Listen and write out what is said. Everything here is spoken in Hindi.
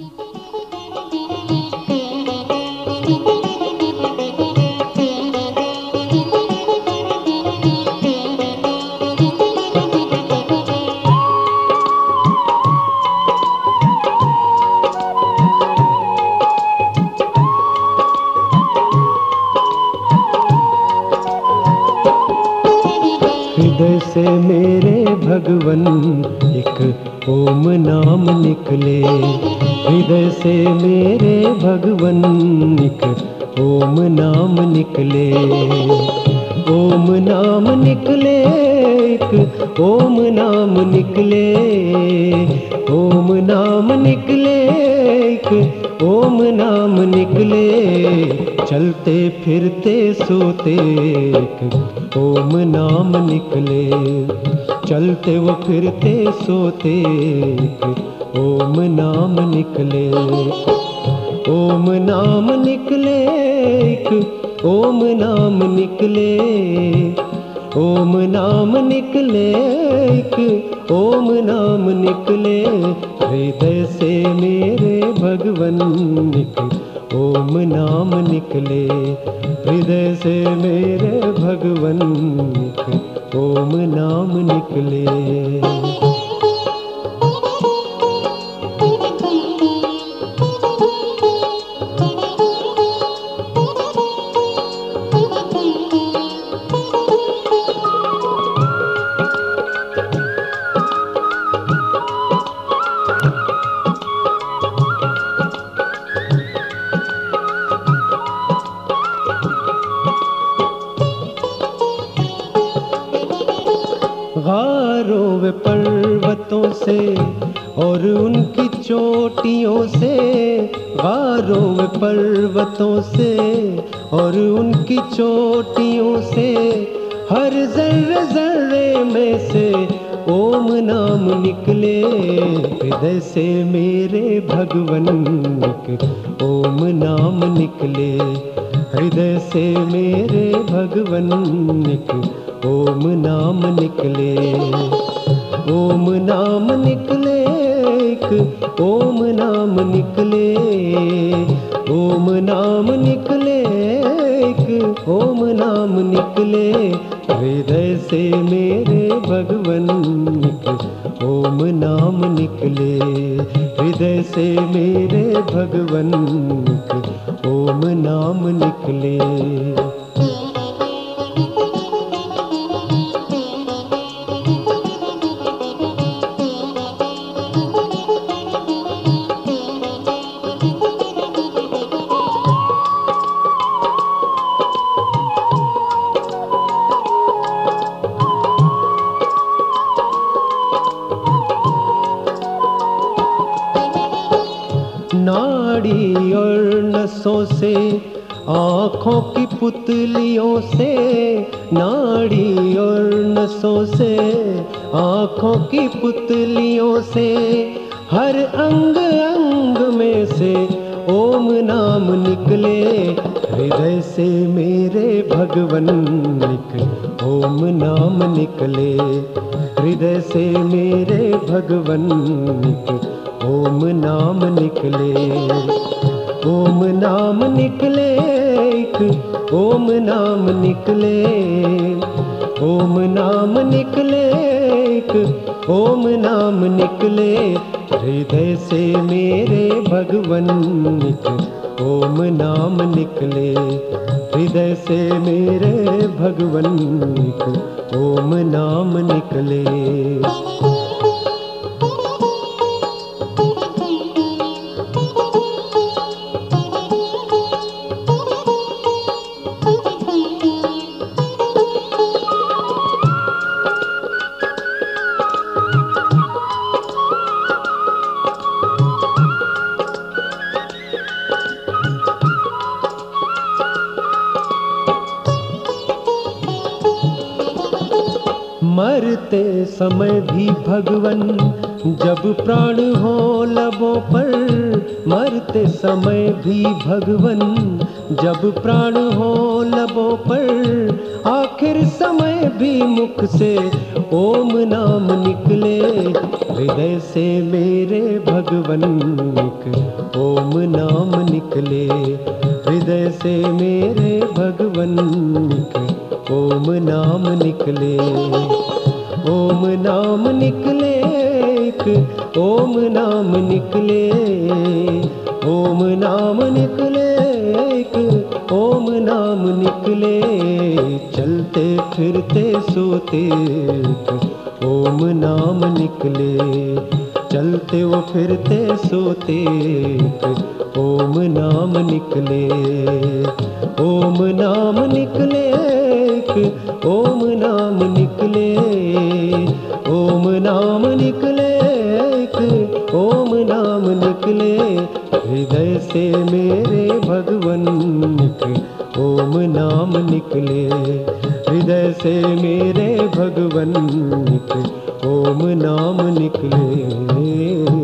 Thank you. हृदय से मेरे भगवन एक ओम नाम निकले। हृदय से मेरे भगवन एक ओम नाम निकले। ओम नाम निकले एक, ओम नाम निकले, ओम नाम निकले एक, ओम नाम निकले, चलते फिरते सोते एक, ओम नाम निकले, चलते वो फिरते सोते एक, ओम नाम निकले, ओम नाम निकले एक ओम नाम निकले, ओम नाम निकले, एक ओम नाम निकले, हृदय से मेरे भगवन निकले ओम नाम निकले, हृदय से मेरे भगवन निकले ओम नाम निकले। गारों व पर्वतों से और उनकी चोटियों से गारों व पर्वतों से और उनकी चोटियों से, हर जर्रे जर्रे में से ओम नाम निकले। हृदय से मेरे भगवन ओम नाम निकले। हृदय से मेरे भगवन ओम नाम निकले। ओम नाम निकले एक, ओम नाम निकले। ओम नाम निकले एक, ओम नाम निकले। हृदय से मेरे भगवन ओम नाम निकले। हृदय से मेरे भगवन ओम नाम निकले। नाड़ी और नसों से, आँखों की पुतलियों से, नाड़ी और नसों से, आँखों की पुतलियों से, हर अंग अंग में से ओम नाम निकले, हृदय से मेरे भगवन निकले, ओम नाम निकले, हृदय से मेरे भगवन निकले ओम नाम निकले। ओम नाम निकले एक। ओम नाम निकले। ओम नाम निकले एक। ओम नाम निकले। हृदय से मेरे भगवन ओम नाम निकले। हृदय से मेरे भगवन ओम नाम निकले। मरते समय भी भगवन, जब प्राण हो लबों पर, मरते समय भी भगवन, जब प्राण हो लबों पर, आखिर समय भी मुख से ओम नाम निकले, हृदय से मेरे भगवन निक ओम नाम निकले, हृदय से मेरे भगवन निक ओम नाम निकले। ओम नाम निकले एक, ओम नाम निकले। ओम नाम निकले एक, ओम नाम निकले। चलते, फिरते, सोते ओम नाम निकले। चलते वो फिरते, सोते ओम नाम निकले, ओम नाम निकले ओम नाम निकले, ओम नाम निकले ओम नाम निकले, हृदय से मेरे भगवन ओम नाम निकले, हृदय से मेरे भगवन निक ओम नाम निकले।